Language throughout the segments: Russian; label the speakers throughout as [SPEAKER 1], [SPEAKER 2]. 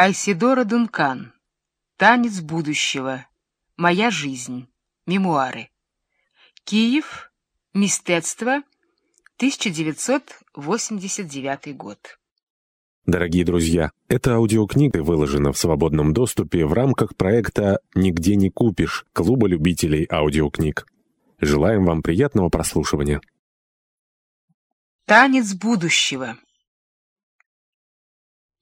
[SPEAKER 1] Айсидора Дункан. Танец будущего. Моя жизнь. Мемуары. Киев. Мистецтво. 1989 год.
[SPEAKER 2] Дорогие друзья, эта аудиокнига выложена в свободном доступе в рамках проекта «Нигде не купишь» Клуба любителей аудиокниг. Желаем вам приятного прослушивания.
[SPEAKER 1] Танец будущего.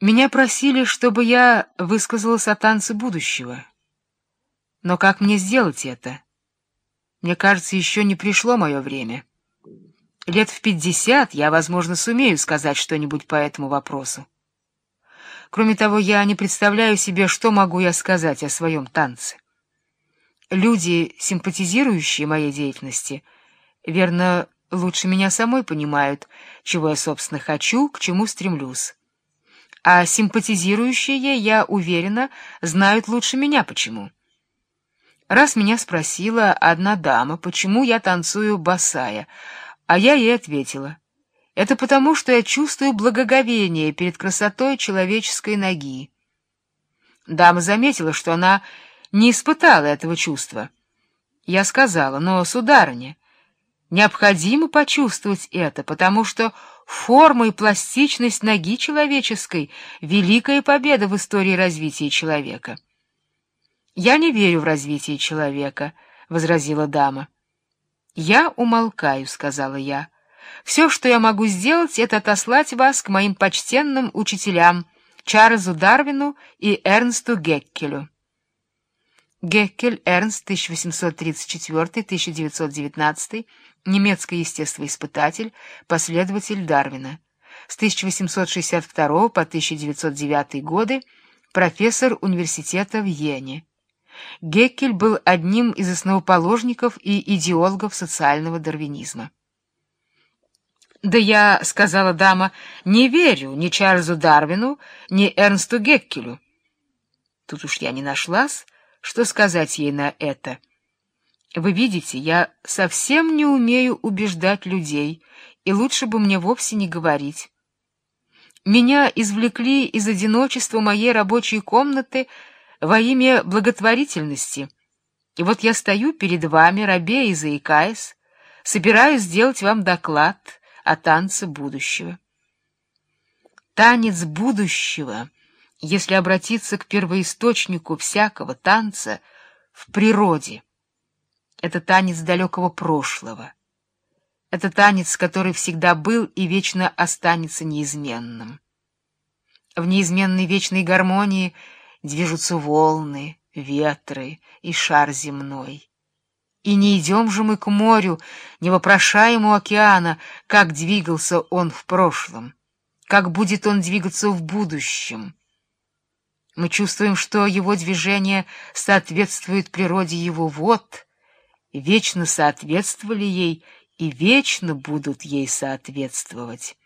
[SPEAKER 1] Меня просили, чтобы я высказалась о танце будущего. Но как мне сделать это? Мне кажется, еще не пришло мое время. Лет в пятьдесят я, возможно, сумею сказать что-нибудь по этому вопросу. Кроме того, я не представляю себе, что могу я сказать о своем танце. Люди, симпатизирующие моей деятельности, верно, лучше меня самой понимают, чего я, собственно, хочу, к чему стремлюсь а симпатизирующие, я уверена, знают лучше меня почему. Раз меня спросила одна дама, почему я танцую босая, а я ей ответила, это потому, что я чувствую благоговение перед красотой человеческой ноги. Дама заметила, что она не испытала этого чувства. Я сказала, но, сударыня, необходимо почувствовать это, потому что форма и пластичность ноги человеческой — великая победа в истории развития человека. «Я не верю в развитие человека», — возразила дама. «Я умолкаю», — сказала я. «Все, что я могу сделать, это отослать вас к моим почтенным учителям, Чарльзу Дарвину и Эрнсту Геккелю». Геккель Эрнст, 1834-1919, немецкий естествоиспытатель, последователь Дарвина. С 1862 по 1909 годы профессор университета в Йене. Геккель был одним из основоположников и идеологов социального дарвинизма. «Да я, — сказала дама, — не верю ни Чарльзу Дарвину, ни Эрнсту Геккелю». Тут уж я не нашлась, что сказать ей на это. Вы видите, я совсем не умею убеждать людей, и лучше бы мне вовсе не говорить. Меня извлекли из одиночества моей рабочей комнаты во имя благотворительности. И вот я стою перед вами, рабея и заикаясь, собираюсь сделать вам доклад о танце будущего. Танец будущего — если обратиться к первоисточнику всякого танца в природе. Это танец далекого прошлого. Это танец, который всегда был и вечно останется неизменным. В неизменной вечной гармонии движутся волны, ветры и шар земной. И не идем же мы к морю, не вопрошаем у океана, как двигался он в прошлом, как будет он двигаться в будущем. Мы чувствуем, что его движения соответствуют природе его вод, вечно соответствовали ей и вечно будут ей соответствовать.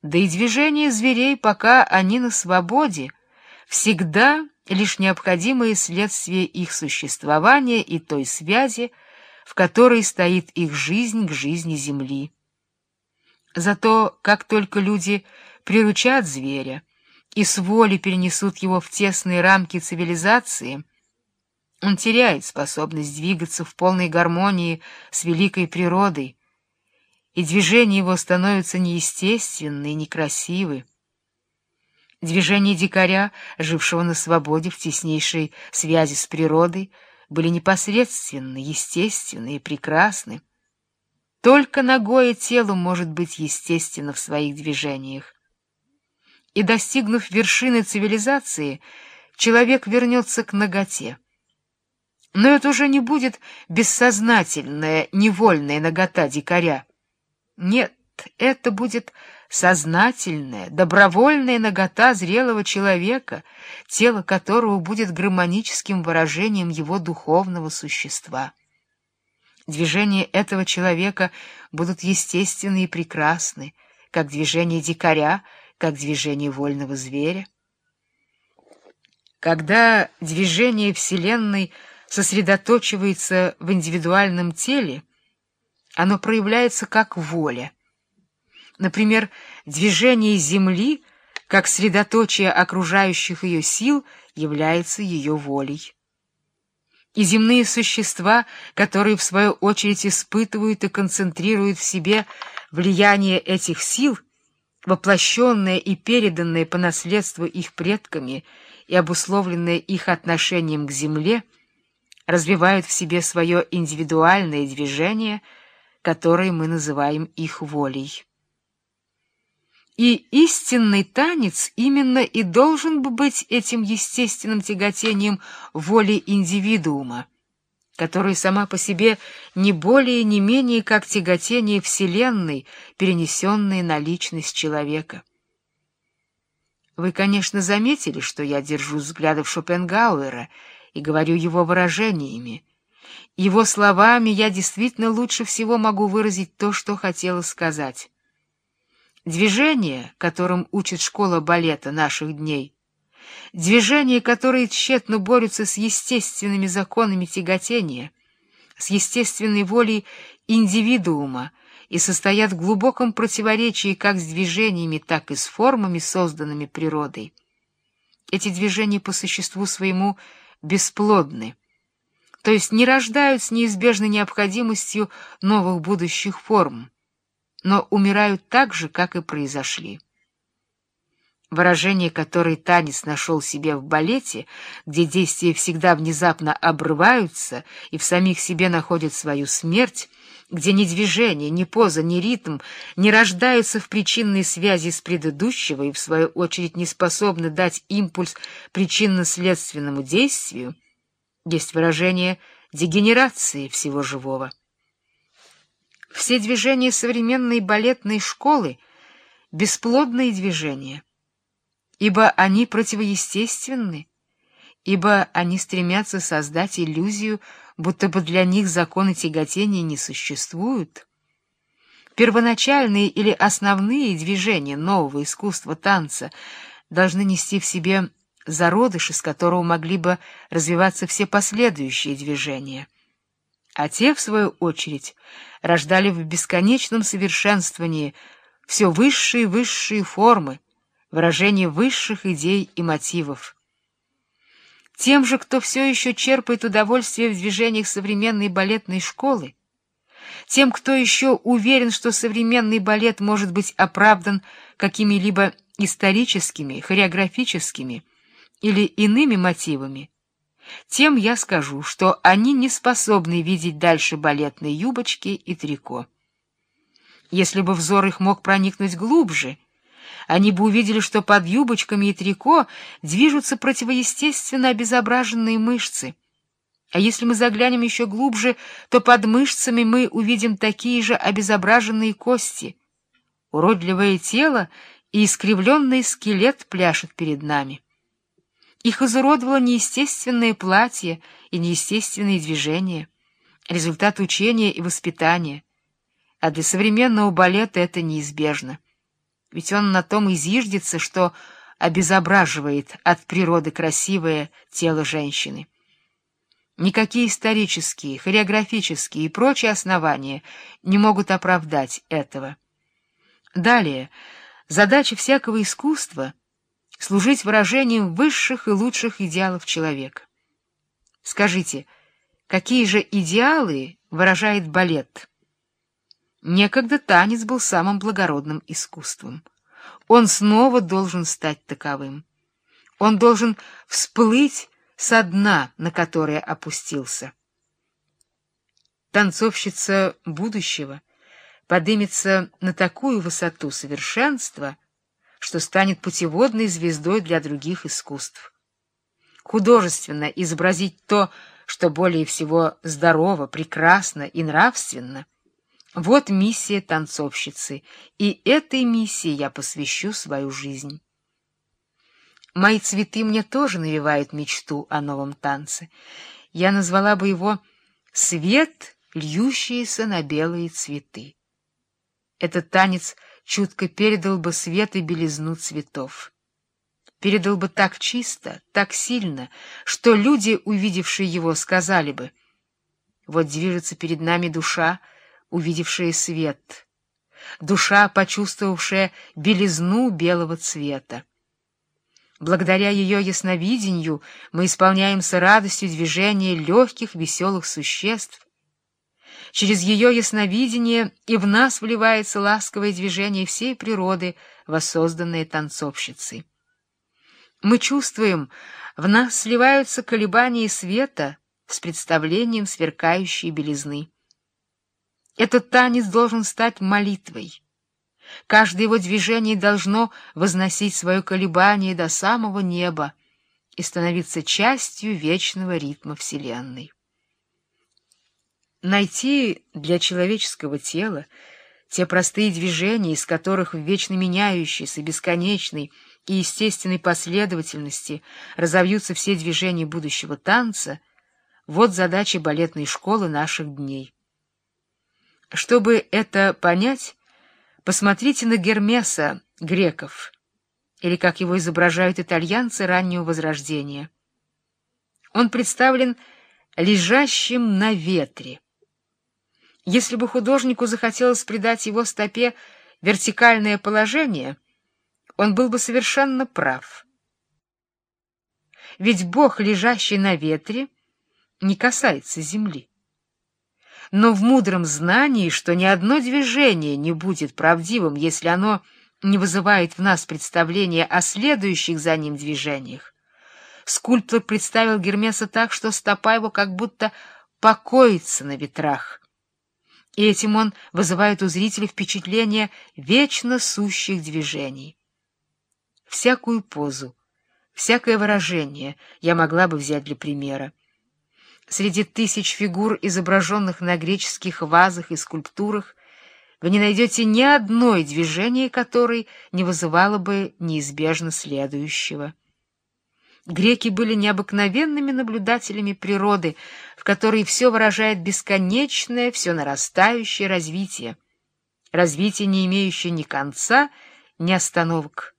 [SPEAKER 1] Да и движения зверей, пока они на свободе, всегда лишь необходимые следствие их существования и той связи, в которой стоит их жизнь к жизни Земли. Зато как только люди приручат зверя, и с воли перенесут его в тесные рамки цивилизации, он теряет способность двигаться в полной гармонии с великой природой, и движения его становятся неестественны и некрасивы. Движения дикаря, жившего на свободе в теснейшей связи с природой, были непосредственны, естественны и прекрасны. Только ногое тело может быть естественно в своих движениях и, достигнув вершины цивилизации, человек вернется к наготе. Но это уже не будет бессознательная, невольная нагота дикаря. Нет, это будет сознательная, добровольная нагота зрелого человека, тело которого будет гармоническим выражением его духовного существа. Движения этого человека будут естественны и прекрасны, как движения дикаря — как движение вольного зверя. Когда движение Вселенной сосредоточивается в индивидуальном теле, оно проявляется как воля. Например, движение Земли как средоточие окружающих ее сил является ее волей. И земные существа, которые в свою очередь испытывают и концентрируют в себе влияние этих сил, воплощенное и переданное по наследству их предками и обусловленное их отношением к земле, развивают в себе свое индивидуальное движение, которое мы называем их волей. И истинный танец именно и должен бы быть этим естественным тяготением воли индивидуума, которая сама по себе не более не менее как тяготение Вселенной, перенесенное на личность человека. Вы, конечно, заметили, что я держу взглядов Шопенгауэра и говорю его выражениями. Его словами я действительно лучше всего могу выразить то, что хотела сказать. Движение, которым учит школа балета наших дней, движения, которые тщетно борются с естественными законами тяготения, с естественной волей индивидуума и состоят в глубоком противоречии как с движениями, так и с формами, созданными природой. Эти движения по существу своему бесплодны, то есть не рождают с неизбежной необходимостью новых будущих форм но умирают так же, как и произошли. Выражение, которое танец нашел себе в балете, где действия всегда внезапно обрываются и в самих себе находят свою смерть, где ни движение, ни поза, ни ритм не рождаются в причинной связи с предыдущего и, в свою очередь, не способны дать импульс причинно-следственному действию, есть выражение дегенерации всего живого. Все движения современной балетной школы — бесплодные движения, ибо они противоестественны, ибо они стремятся создать иллюзию, будто бы для них законы тяготения не существуют. Первоначальные или основные движения нового искусства танца должны нести в себе зародыш, из которого могли бы развиваться все последующие движения — а те, в свою очередь, рождали в бесконечном совершенствовании все высшие и высшие формы, выражение высших идей и мотивов. Тем же, кто все еще черпает удовольствие в движениях современной балетной школы, тем, кто еще уверен, что современный балет может быть оправдан какими-либо историческими, хореографическими или иными мотивами, тем я скажу, что они не способны видеть дальше балетной юбочки и трико. Если бы взор их мог проникнуть глубже, они бы увидели, что под юбочками и трико движутся противоестественно обезображенные мышцы. А если мы заглянем еще глубже, то под мышцами мы увидим такие же обезображенные кости. Уродливое тело и искривленный скелет пляшут перед нами. Их изуродовало неестественное платье и неестественные движения, результат учения и воспитания. А для современного балета это неизбежно. Ведь он на том и что обезображивает от природы красивое тело женщины. Никакие исторические, хореографические и прочие основания не могут оправдать этого. Далее, задача всякого искусства — служить выражением высших и лучших идеалов человека. Скажите, какие же идеалы выражает балет? Некогда танец был самым благородным искусством. Он снова должен стать таковым. Он должен всплыть со дна, на которое опустился. Танцовщица будущего поднимется на такую высоту совершенства — что станет путеводной звездой для других искусств. Художественно изобразить то, что более всего здорово, прекрасно и нравственно — вот миссия танцовщицы, и этой миссии я посвящу свою жизнь. Мои цветы мне тоже навевают мечту о новом танце. Я назвала бы его «Свет, льющиеся на белые цветы». Этот танец — чутко передал бы свет и белизну цветов. Передал бы так чисто, так сильно, что люди, увидевшие его, сказали бы, «Вот движется перед нами душа, увидевшая свет, душа, почувствовавшая белизну белого цвета». Благодаря ее ясновидению мы исполняемся радостью движения легких, веселых существ. Через ее ясновидение и в нас вливается ласковое движение всей природы, воссозданные танцовщицы. Мы чувствуем, в нас сливаются колебания света с представлением сверкающей белизны. Этот танец должен стать молитвой. Каждое его движение должно возносить свое колебание до самого неба и становиться частью вечного ритма Вселенной. Найти для человеческого тела те простые движения, из которых в вечно меняющейся, бесконечной и естественной последовательности разовьются все движения будущего танца, вот задача балетной школы наших дней. Чтобы это понять, Посмотрите на Гермеса греков, или как его изображают итальянцы раннего Возрождения. Он представлен лежащим на ветре. Если бы художнику захотелось придать его стопе вертикальное положение, он был бы совершенно прав. Ведь Бог, лежащий на ветре, не касается земли но в мудром знании, что ни одно движение не будет правдивым, если оно не вызывает в нас представления о следующих за ним движениях. Скульптор представил Гермеса так, что стопа его как будто покоится на ветрах. И этим он вызывает у зрителя впечатление вечно сущих движений. Всякую позу, всякое выражение я могла бы взять для примера среди тысяч фигур, изображенных на греческих вазах и скульптурах, вы не найдете ни одной движения, которой не вызывало бы неизбежно следующего. Греки были необыкновенными наблюдателями природы, в которой все выражает бесконечное, все нарастающее развитие, развитие, не имеющее ни конца, ни остановок.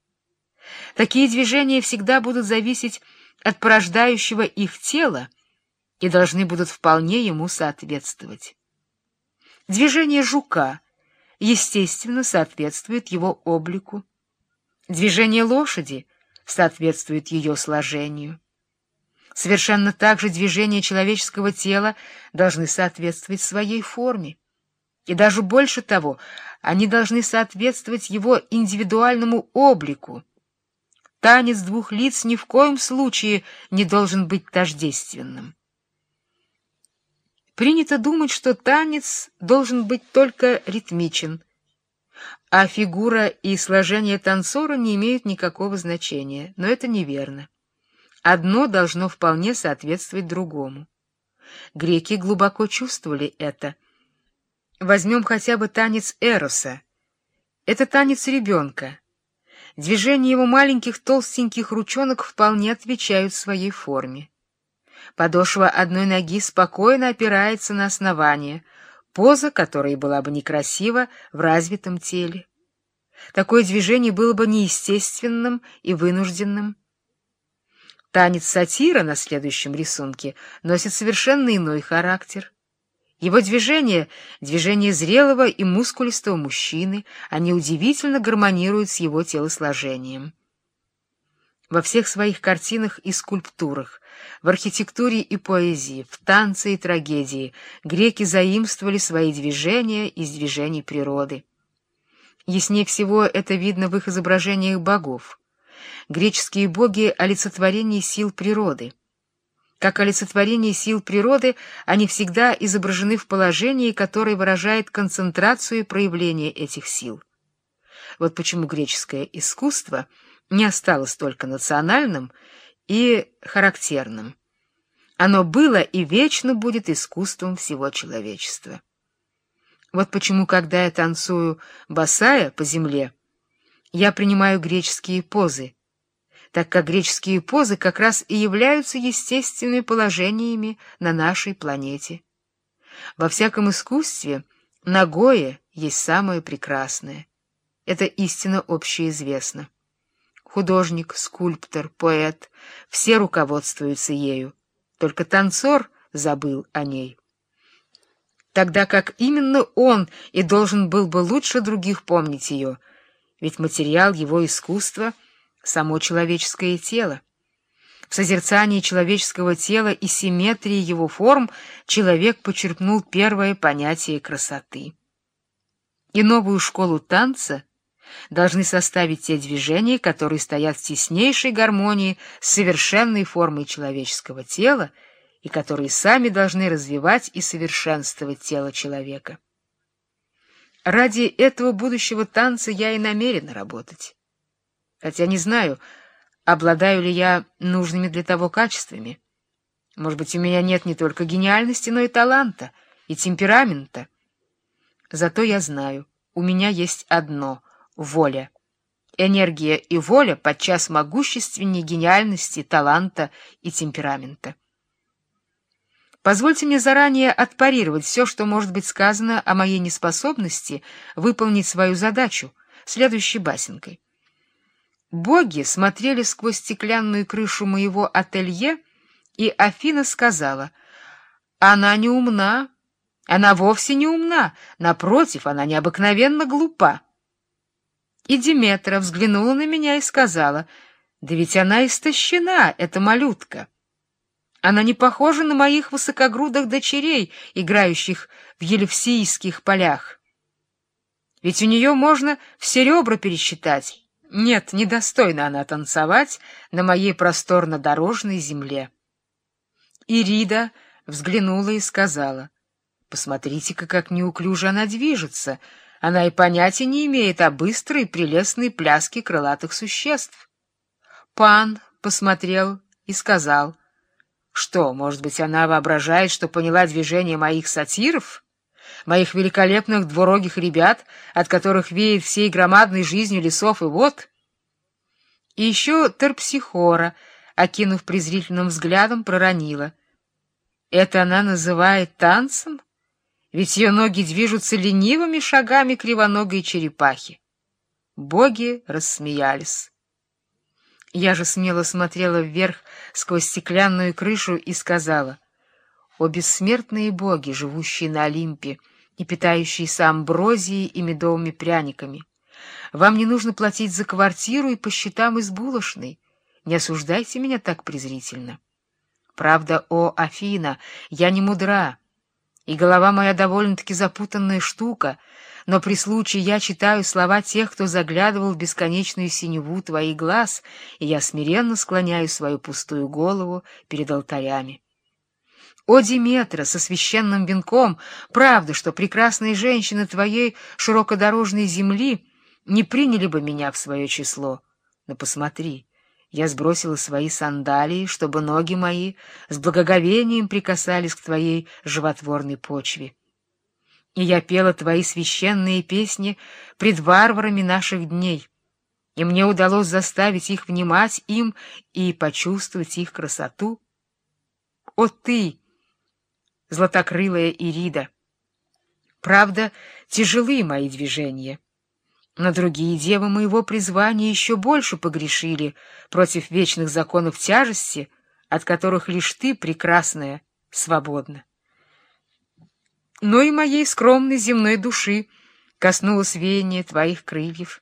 [SPEAKER 1] Такие движения всегда будут зависеть от порождающего их тела, и должны будут вполне ему соответствовать. Движение жука, естественно, соответствует его облику. Движение лошади соответствует ее сложению. Совершенно так же движения человеческого тела должны соответствовать своей форме. И даже больше того, они должны соответствовать его индивидуальному облику. Танец двух лиц ни в коем случае не должен быть тождественным. Принято думать, что танец должен быть только ритмичен, а фигура и сложение танцора не имеют никакого значения, но это неверно. Одно должно вполне соответствовать другому. Греки глубоко чувствовали это. Возьмем хотя бы танец Эроса. Это танец ребенка. Движения его маленьких толстеньких ручонок вполне отвечают своей форме. Подошва одной ноги спокойно опирается на основание, поза которой была бы некрасива в развитом теле. Такое движение было бы неестественным и вынужденным. Танец сатира на следующем рисунке носит совершенно иной характер. Его движение — движение зрелого и мускулистого мужчины, они удивительно гармонируют с его телосложением. Во всех своих картинах и скульптурах, в архитектуре и поэзии, в танце и трагедии греки заимствовали свои движения из движений природы. Яснее всего это видно в их изображениях богов. Греческие боги — олицетворение сил природы. Как олицетворение сил природы, они всегда изображены в положении, которое выражает концентрацию и проявление этих сил. Вот почему греческое искусство — не осталось только национальным и характерным. Оно было и вечно будет искусством всего человечества. Вот почему, когда я танцую босая по земле, я принимаю греческие позы, так как греческие позы как раз и являются естественными положениями на нашей планете. Во всяком искусстве ногое есть самое прекрасное. Это истина общеизвестна. Художник, скульптор, поэт — все руководствуются ею. Только танцор забыл о ней. Тогда как именно он и должен был бы лучше других помнить ее, ведь материал его искусства само человеческое тело. В созерцании человеческого тела и симметрии его форм человек почерпнул первое понятие красоты. И новую школу танца должны составить те движения, которые стоят в теснейшей гармонии с совершенной формой человеческого тела и которые сами должны развивать и совершенствовать тело человека. Ради этого будущего танца я и намерена работать. Хотя не знаю, обладаю ли я нужными для того качествами. Может быть, у меня нет не только гениальности, но и таланта, и темперамента. Зато я знаю, у меня есть одно — воля. Энергия и воля подчас могущественнее гениальности, таланта и темперамента. Позвольте мне заранее отпарировать все, что может быть сказано о моей неспособности выполнить свою задачу, следующей басенкой. Боги смотрели сквозь стеклянную крышу моего ателье, и Афина сказала, «Она не умна, она вовсе не умна, напротив, она необыкновенно глупа». И Диметра взглянула на меня и сказала, «Да ведь она истощена, эта малютка». Она не похожа на моих высокогрудых дочерей, играющих в Елевсийских полях. Ведь у нее можно все ребра пересчитать. Нет, недостойна она танцевать на моей просторно-дорожной земле. Ирида взглянула и сказала, «Посмотрите-ка, как неуклюже она движется. Она и понятия не имеет о быстрой прелестной пляске крылатых существ». Пан посмотрел и сказал, что, может быть, она воображает, что поняла движение моих сатиров, моих великолепных двурогих ребят, от которых веет всей громадной жизнью лесов и вод? И еще Терпсихора, окинув презрительным взглядом, проронила. Это она называет танцем? Ведь ее ноги движутся ленивыми шагами кривоногой черепахи. Боги рассмеялись. Я же смело смотрела вверх сквозь стеклянную крышу и сказала, «О бессмертные боги, живущие на Олимпе и питающиеся амброзией и медовыми пряниками! Вам не нужно платить за квартиру и по счетам из булочной. Не осуждайте меня так презрительно. Правда, о Афина, я не мудра, и голова моя довольно-таки запутанная штука — но при случае я читаю слова тех, кто заглядывал в бесконечную синеву твоих глаз, и я смиренно склоняю свою пустую голову перед алтарями. О, Диметра, со священным венком, правда, что прекрасные женщины твоей широкодорожной земли не приняли бы меня в свое число. Но посмотри, я сбросила свои сандалии, чтобы ноги мои с благоговением прикасались к твоей животворной почве и я пела твои священные песни пред варварами наших дней, и мне удалось заставить их внимать им и почувствовать их красоту. О ты, златокрылая Ирида! Правда, тяжелы мои движения, но другие девы моего призвания еще больше погрешили против вечных законов тяжести, от которых лишь ты, прекрасная, свободна но и моей скромной земной души коснулось веяния твоих крыльев,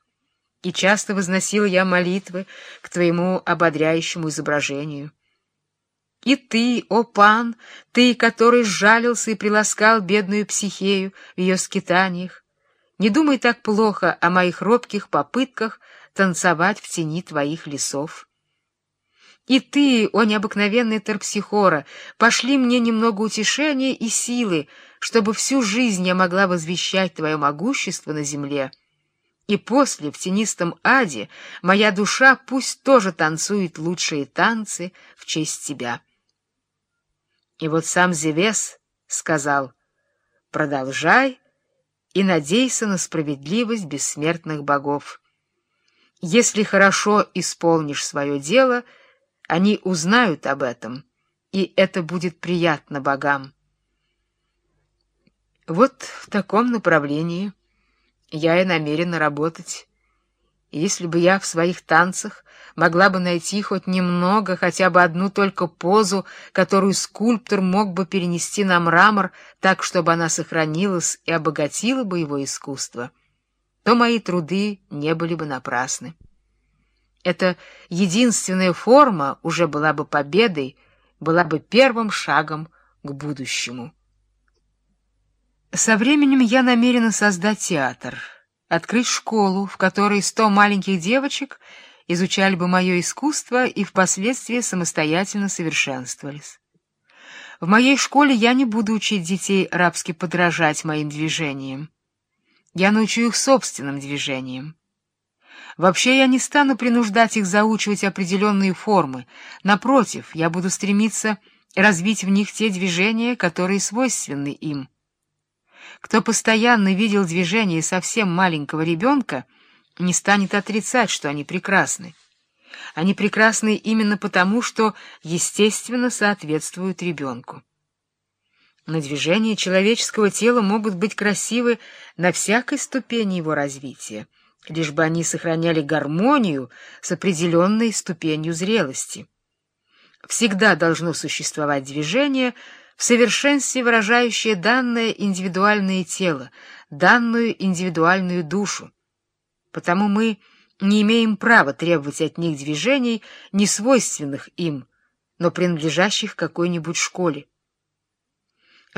[SPEAKER 1] и часто возносил я молитвы к твоему ободряющему изображению. И ты, о пан, ты, который сжалился и приласкал бедную психею в ее скитаниях, не думай так плохо о моих робких попытках танцевать в тени твоих лесов. И ты, о необыкновенный Терпсихора, пошли мне немного утешения и силы, чтобы всю жизнь я могла возвещать твое могущество на земле. И после, в тенистом аде, моя душа пусть тоже танцует лучшие танцы в честь тебя. И вот сам Зевес сказал, продолжай и надейся на справедливость бессмертных богов. Если хорошо исполнишь свое дело, они узнают об этом, и это будет приятно богам. Вот в таком направлении я и намерена работать. Если бы я в своих танцах могла бы найти хоть немного, хотя бы одну только позу, которую скульптор мог бы перенести на мрамор так, чтобы она сохранилась и обогатила бы его искусство, то мои труды не были бы напрасны. Эта единственная форма уже была бы победой, была бы первым шагом к будущему. Со временем я намерена создать театр, открыть школу, в которой сто маленьких девочек изучали бы мое искусство и впоследствии самостоятельно совершенствовались. В моей школе я не буду учить детей рабски подражать моим движениям. Я научу их собственным движениям. Вообще я не стану принуждать их заучивать определенные формы. Напротив, я буду стремиться развить в них те движения, которые свойственны им. Кто постоянно видел движения совсем маленького ребенка, не станет отрицать, что они прекрасны. Они прекрасны именно потому, что естественно соответствуют ребенку. Но движения человеческого тела могут быть красивы на всякой ступени его развития, лишь бы они сохраняли гармонию с определенной ступенью зрелости. Всегда должно существовать движение, в совершенстве выражающее данное индивидуальное тело, данную индивидуальную душу. Потому мы не имеем права требовать от них движений, не свойственных им, но принадлежащих какой-нибудь школе.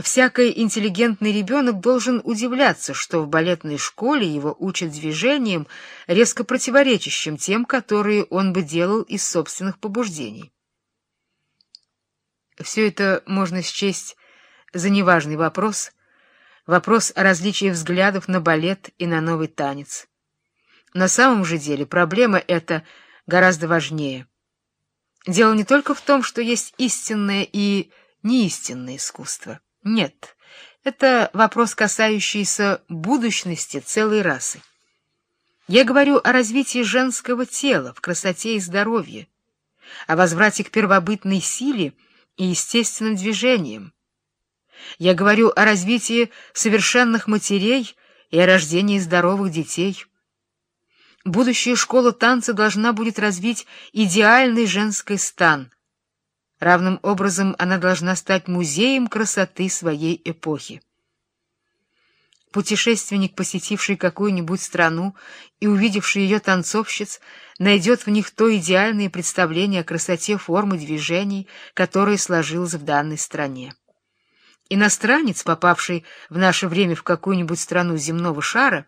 [SPEAKER 1] Всякий интеллигентный ребенок должен удивляться, что в балетной школе его учат движениям, резко противоречащим тем, которые он бы делал из собственных побуждений. Все это можно счесть за неважный вопрос, вопрос о различии взглядов на балет и на новый танец. На самом же деле проблема эта гораздо важнее. Дело не только в том, что есть истинное и неистинное искусство. Нет, это вопрос, касающийся будущности целой расы. Я говорю о развитии женского тела в красоте и здоровье, о возврате к первобытной силе и естественным движениям. Я говорю о развитии совершенных матерей и о рождении здоровых детей. Будущая школа танца должна будет развить идеальный женский стан. Равным образом она должна стать музеем красоты своей эпохи. Путешественник, посетивший какую-нибудь страну и увидевший ее танцовщиц, найдет в них то идеальное представление о красоте формы движений, которое сложилось в данной стране. Иностранец, попавший в наше время в какую-нибудь страну земного шара,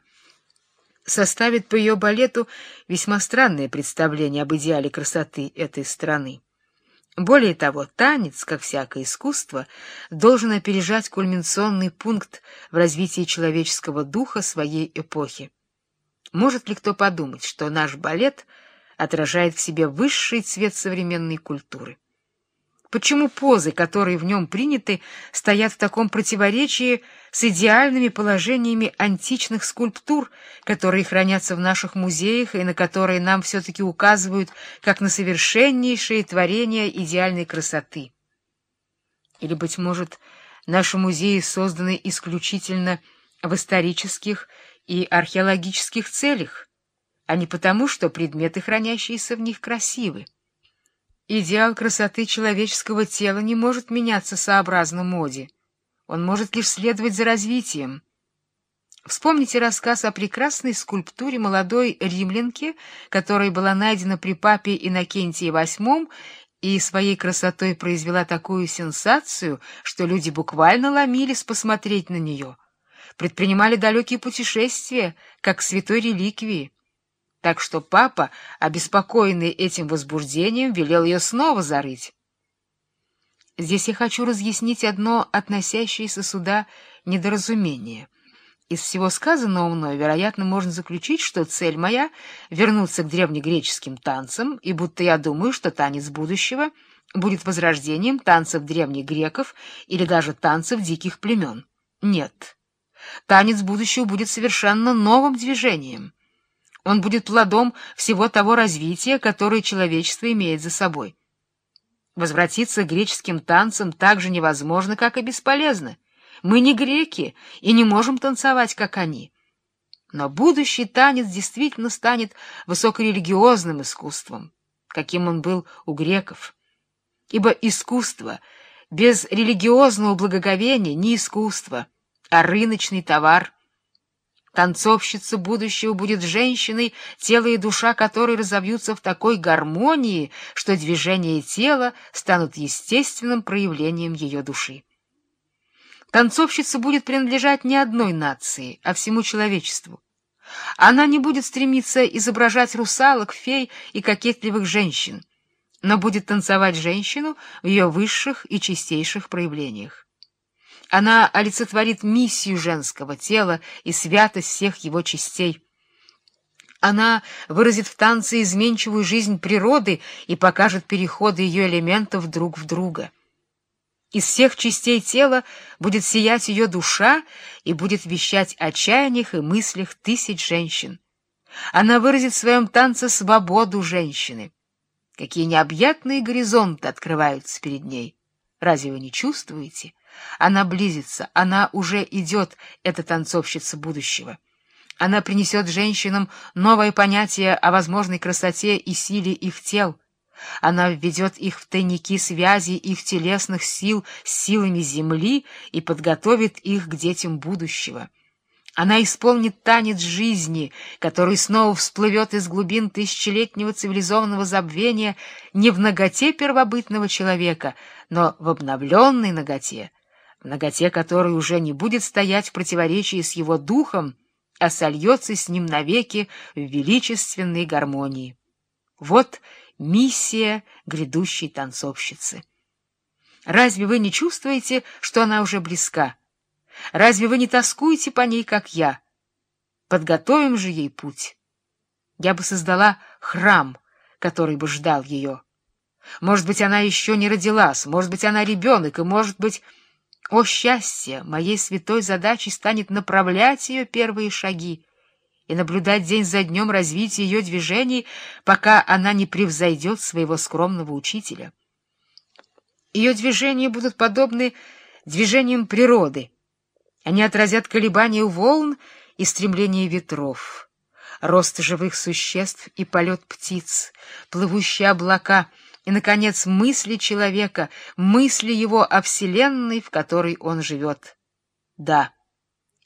[SPEAKER 1] составит по ее балету весьма странное представление об идеале красоты этой страны. Более того, танец, как всякое искусство, должен опережать кульминационный пункт в развитии человеческого духа своей эпохи. Может ли кто подумать, что наш балет отражает в себе высший цвет современной культуры? Почему позы, которые в нем приняты, стоят в таком противоречии с идеальными положениями античных скульптур, которые хранятся в наших музеях и на которые нам все-таки указывают как на совершеннейшие творения идеальной красоты? Или, быть может, наши музеи созданы исключительно в исторических и археологических целях, а не потому, что предметы, хранящиеся в них, красивы? Идеал красоты человеческого тела не может меняться сообразно моде. Он может лишь следовать за развитием. Вспомните рассказ о прекрасной скульптуре молодой римлянки, которая была найдена при папе Иннокентии VIII и своей красотой произвела такую сенсацию, что люди буквально ломились посмотреть на нее, предпринимали далекие путешествия, как к святой реликвии. Так что папа, обеспокоенный этим возбуждением, велел ее снова зарыть. Здесь я хочу разъяснить одно относящееся сюда недоразумение. Из всего сказанного мной, вероятно, можно заключить, что цель моя — вернуться к древнегреческим танцам, и будто я думаю, что танец будущего будет возрождением танцев древних греков или даже танцев диких племен. Нет. Танец будущего будет совершенно новым движением — он будет плодом всего того развития, которое человечество имеет за собой. Возвратиться к греческим танцам так же невозможно, как и бесполезно. Мы не греки и не можем танцевать, как они. Но будущий танец действительно станет высокорелигиозным искусством, каким он был у греков. Ибо искусство без религиозного благоговения не искусство, а рыночный товар — Танцовщица будущего будет женщиной, тело и душа которой разовьются в такой гармонии, что движения тела станут естественным проявлением ее души. Танцовщица будет принадлежать не одной нации, а всему человечеству. Она не будет стремиться изображать русалок, фей и кокетливых женщин, но будет танцевать женщину в ее высших и чистейших проявлениях. Она олицетворит миссию женского тела и святость всех его частей. Она выразит в танце изменчивую жизнь природы и покажет переходы ее элементов друг в друга. Из всех частей тела будет сиять ее душа и будет вещать о чаяниях и мыслях тысяч женщин. Она выразит в своем танце свободу женщины. Какие необъятные горизонты открываются перед ней. Разве вы не чувствуете? Она близится, она уже идет, эта танцовщица будущего. Она принесет женщинам новое понятие о возможной красоте и силе их тел — она введет их в тайники связи их телесных сил с силами Земли и подготовит их к детям будущего. Она исполнит танец жизни, который снова всплывет из глубин тысячелетнего цивилизованного забвения не в ноготе первобытного человека, но в обновленной ноготе, в ноготе которой уже не будет стоять в противоречии с его духом, а сольется с ним навеки в величественной гармонии. Вот миссия грядущей танцовщицы. Разве вы не чувствуете, что она уже близка? Разве вы не тоскуете по ней, как я? Подготовим же ей путь. Я бы создала храм, который бы ждал ее. Может быть, она еще не родилась, может быть, она ребенок, и, может быть, о счастье, моей святой задачей станет направлять ее первые шаги, и наблюдать день за днем развитие ее движений, пока она не превзойдет своего скромного учителя. Ее движения будут подобны движениям природы. Они отразят колебания волн и стремления ветров, рост живых существ и полет птиц, плывущие облака и, наконец, мысли человека, мысли его о Вселенной, в которой он живет. Да,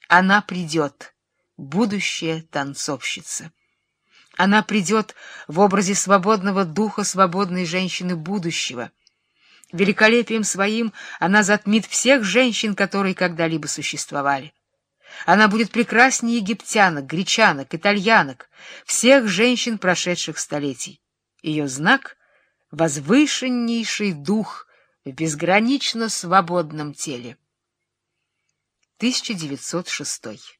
[SPEAKER 1] она придет будущая танцовщица. Она придет в образе свободного духа свободной женщины будущего. Великолепием своим она затмит всех женщин, которые когда-либо существовали. Она будет прекраснее египтянок, гречанок, итальянок, всех женщин прошедших столетий. Ее знак — возвышеннейший дух в безгранично свободном теле. 1906